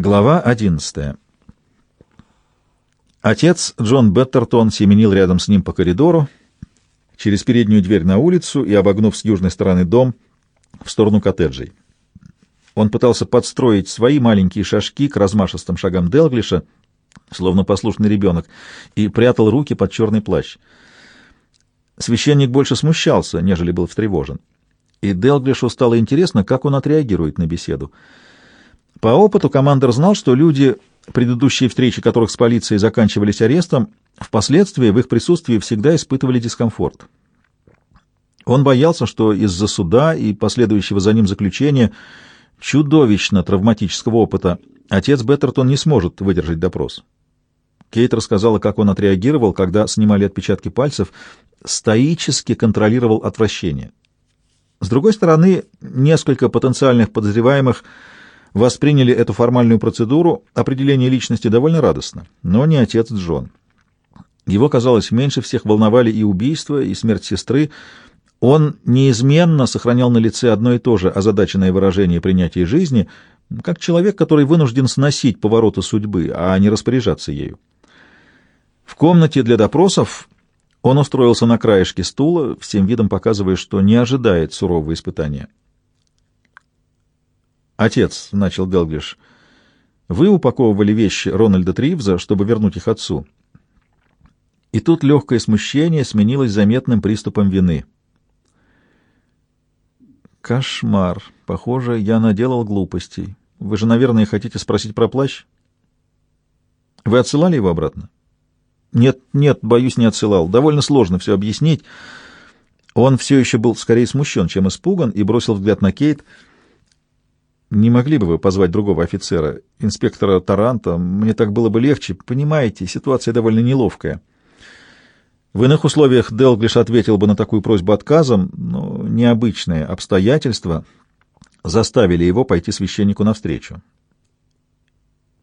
Глава 11. Отец Джон Беттертон семенил рядом с ним по коридору, через переднюю дверь на улицу и, обогнув с южной стороны дом, в сторону коттеджей. Он пытался подстроить свои маленькие шажки к размашистым шагам Делглиша, словно послушный ребенок, и прятал руки под черный плащ. Священник больше смущался, нежели был встревожен. И Делглишу стало интересно, как он отреагирует на беседу. По опыту командир знал, что люди, предыдущие встречи которых с полицией заканчивались арестом, впоследствии в их присутствии всегда испытывали дискомфорт. Он боялся, что из-за суда и последующего за ним заключения чудовищно травматического опыта отец Беттертон не сможет выдержать допрос. Кейт рассказала, как он отреагировал, когда снимали отпечатки пальцев, стоически контролировал отвращение. С другой стороны, несколько потенциальных подозреваемых – восприняли эту формальную процедуру определения личности довольно радостно, но не отец Джон. Его, казалось, меньше всех волновали и убийство, и смерть сестры. Он неизменно сохранял на лице одно и то же озадаченное выражение принятия жизни, как человек, который вынужден сносить повороты судьбы, а не распоряжаться ею. В комнате для допросов он устроился на краешке стула, всем видом показывая, что не ожидает сурового испытания. «Отец», — начал Делглиш, — «вы упаковывали вещи Рональда Тривза, чтобы вернуть их отцу». И тут легкое смущение сменилось заметным приступом вины. «Кошмар. Похоже, я наделал глупостей. Вы же, наверное, хотите спросить про плащ?» «Вы отсылали его обратно?» «Нет, нет, боюсь, не отсылал. Довольно сложно все объяснить». Он все еще был скорее смущен, чем испуган, и бросил взгляд на Кейт — не могли бы вы позвать другого офицера, инспектора Таранта? Мне так было бы легче. Понимаете, ситуация довольно неловкая. В иных условиях Делглиш ответил бы на такую просьбу отказом, но необычные обстоятельства заставили его пойти священнику навстречу.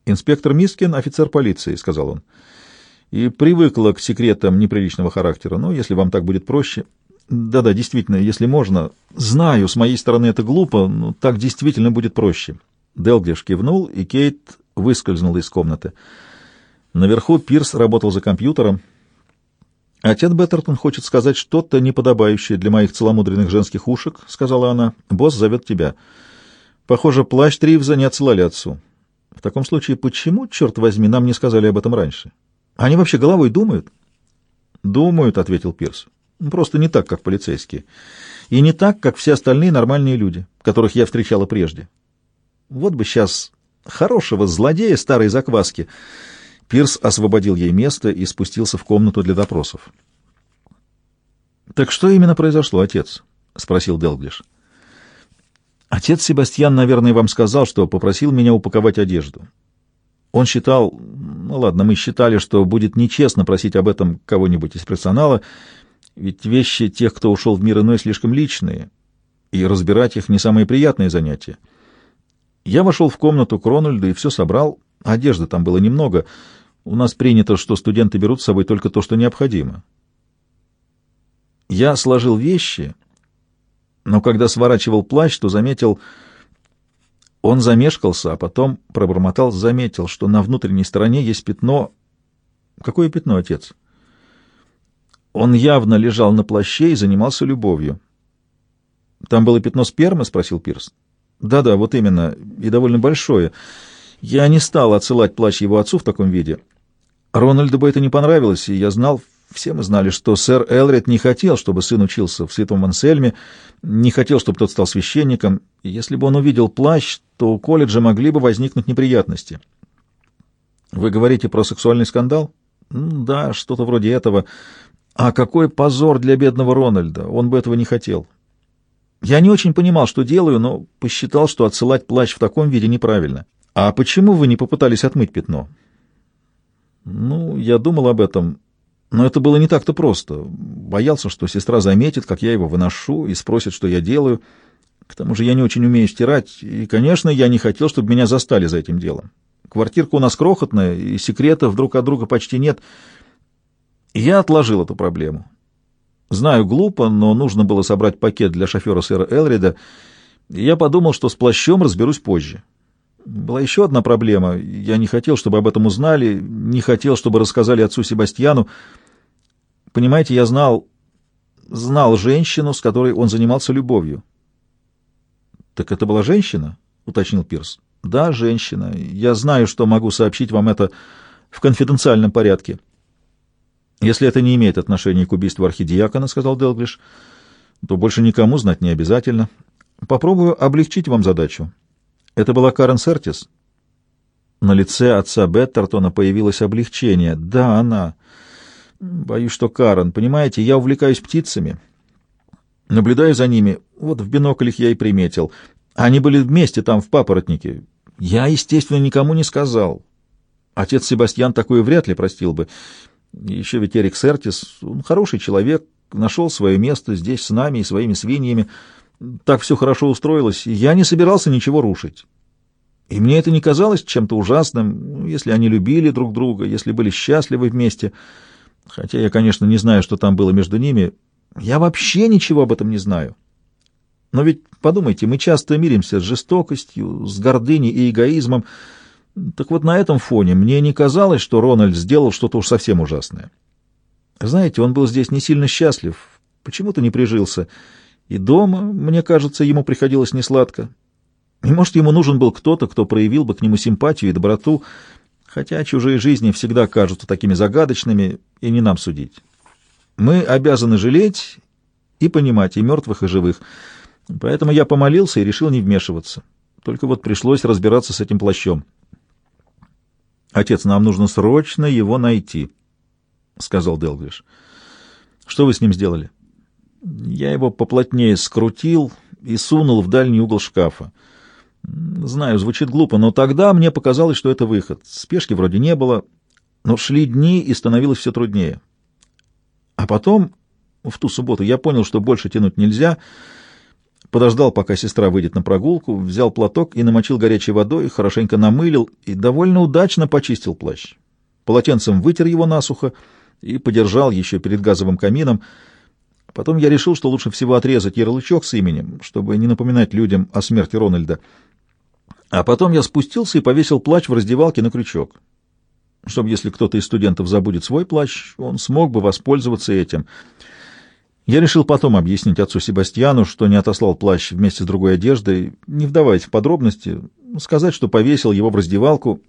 «Инспектор Мискин — офицер полиции», — сказал он, — «и привыкла к секретам неприличного характера. Но если вам так будет проще...» Да-да, действительно, если можно. Знаю, с моей стороны это глупо, но так действительно будет проще. Делглиш кивнул, и Кейт выскользнула из комнаты. Наверху Пирс работал за компьютером. «Отец Беттертон хочет сказать что-то неподобающее для моих целомудренных женских ушек», — сказала она. «Босс зовет тебя. Похоже, плащ Тривза не отсылали отцу. В таком случае, почему, черт возьми, нам не сказали об этом раньше? Они вообще головой думают?» «Думают», — ответил Пирс. Просто не так, как полицейские. И не так, как все остальные нормальные люди, которых я встречала прежде. Вот бы сейчас хорошего злодея старой закваски. Пирс освободил ей место и спустился в комнату для допросов. «Так что именно произошло, отец?» — спросил Делглиш. «Отец Себастьян, наверное, вам сказал, что попросил меня упаковать одежду. Он считал... Ну ладно, мы считали, что будет нечестно просить об этом кого-нибудь из персонала, ведь вещи тех, кто ушел в мир иной, слишком личные, и разбирать их не самое приятное занятие. Я вошел в комнату к Рональду и все собрал. Одежды там было немного. У нас принято, что студенты берут с собой только то, что необходимо. Я сложил вещи, но когда сворачивал плащ, то заметил... Он замешкался, а потом пробормотал, заметил, что на внутренней стороне есть пятно... Какое пятно, отец? — он явно лежал на плаще и занимался любовью. «Там было пятно спермы?» — спросил Пирс. «Да-да, вот именно, и довольно большое. Я не стал отсылать плащ его отцу в таком виде. Рональду бы это не понравилось, и я знал, все мы знали, что сэр Элрид не хотел, чтобы сын учился в Святом Ансельме, не хотел, чтобы тот стал священником. Если бы он увидел плащ, то у колледжа могли бы возникнуть неприятности. Вы говорите про сексуальный скандал? Да, что-то вроде этого. А какой позор для бедного Рональда! Он бы этого не хотел. Я не очень понимал, что делаю, но посчитал, что отсылать плащ в таком виде неправильно. А почему вы не попытались отмыть пятно? Ну, я думал об этом, но это было не так-то просто. Боялся, что сестра заметит, как я его выношу, и спросит, что я делаю. К тому же я не очень умею стирать, и, конечно, я не хотел, чтобы меня застали за этим делом. Квартирка у нас крохотная, и секретов друг от друга почти нет — я отложил эту проблему. Знаю, глупо, но нужно было собрать пакет для шофера сэра Элрида, я подумал, что с плащом разберусь позже. Была еще одна проблема. Я не хотел, чтобы об этом узнали, не хотел, чтобы рассказали отцу Себастьяну. Понимаете, я знал, знал женщину, с которой он занимался любовью. «Так это была женщина?» — уточнил Пирс. «Да, женщина. Я знаю, что могу сообщить вам это в конфиденциальном порядке». «Если это не имеет отношения к убийству архидиакона, — сказал Делглиш, — то больше никому знать не обязательно. Попробую облегчить вам задачу. Это была Карен Сертис?» На лице отца Беттертона появилось облегчение. «Да, она. Боюсь, что Карен. Понимаете, я увлекаюсь птицами. Наблюдаю за ними. Вот в бинокль их я и приметил. Они были вместе там, в папоротнике. Я, естественно, никому не сказал. Отец Себастьян такое вряд ли простил бы. Еще ведь Эрик Сертис, он хороший человек, нашел свое место здесь с нами и своими свиньями. Так все хорошо устроилось, и я не собирался ничего рушить. И мне это не казалось чем-то ужасным, ну, если они любили друг друга, если были счастливы вместе. Хотя я, конечно, не знаю, что там было между ними. Я вообще ничего об этом не знаю. Но ведь, подумайте, мы часто миримся с жестокостью, с гордыней и эгоизмом. Так вот, на этом фоне мне не казалось, что Рональд сделал что-то уж совсем ужасное. Знаете, он был здесь не сильно счастлив, почему-то не прижился. И дома, мне кажется, ему приходилось несладко. И, может, ему нужен был кто-то, кто проявил бы к нему симпатию и доброту, хотя чужие жизни всегда кажутся такими загадочными, и не нам судить. Мы обязаны жалеть и понимать и мертвых, и живых. Поэтому я помолился и решил не вмешиваться. Только вот пришлось разбираться с этим плащом. «Отец, нам нужно срочно его найти», — сказал Делглиш. «Что вы с ним сделали?» Я его поплотнее скрутил и сунул в дальний угол шкафа. Знаю, звучит глупо, но тогда мне показалось, что это выход. Спешки вроде не было, но шли дни и становилось все труднее. А потом, в ту субботу, я понял, что больше тянуть нельзя. Подождал, пока сестра выйдет на прогулку, взял платок и намочил горячей водой, хорошенько намылил и довольно удачно почистил плащ. Полотенцем вытер его насухо и подержал еще перед газовым камином, Потом я решил, что лучше всего отрезать ярлычок с именем, чтобы не напоминать людям о смерти Рональда. А потом я спустился и повесил плащ в раздевалке на крючок, чтобы, если кто-то из студентов забудет свой плащ, он смог бы воспользоваться этим. Я решил потом объяснить отцу Себастьяну, что не отослал плащ вместе с другой одеждой, не вдаваясь в подробности, сказать, что повесил его в раздевалку.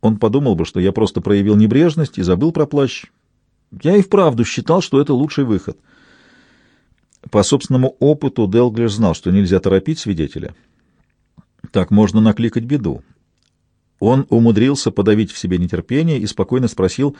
Он подумал бы, что я просто проявил небрежность и забыл про плащ. Я и вправду считал, что это лучший выход — по собственному опыту Делглиш знал, что нельзя торопить свидетеля. Так можно накликать беду. Он умудрился подавить в себе нетерпение и спокойно спросил,